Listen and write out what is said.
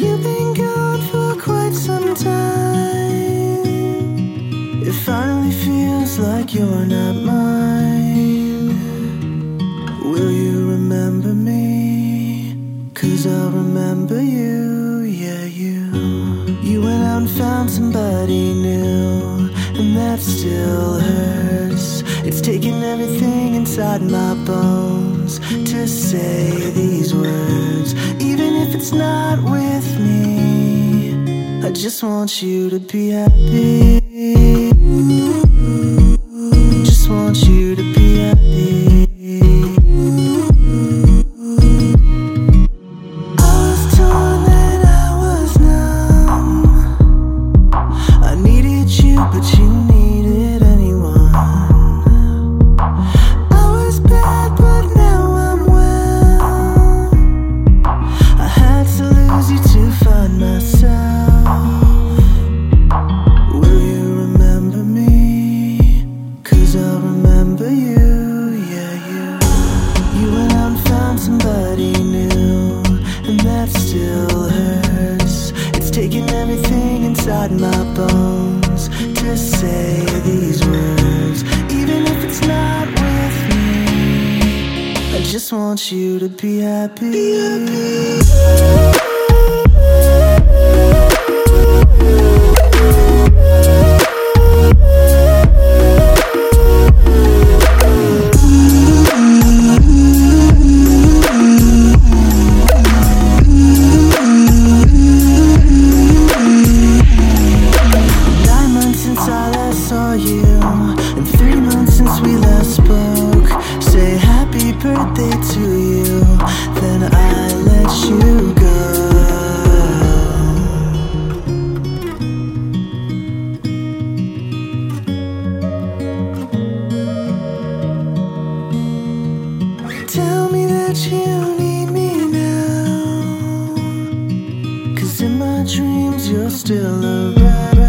you've been gone for quite some time. It finally feels like you're not mine. Will you remember me? Cause I'll remember you, yeah, you. You went out and found somebody new, and that still hurts. It's taken everything inside my bones to say these words, even if it's not with me. I just want you to be happy. Inside my bones to say these words, even if it's not with me. I just want you to be happy. Nine you, and three months since we last spoke. Say happy birthday to you, then I let you go. Tell me that you need me now. Cause in my dreams you're still around.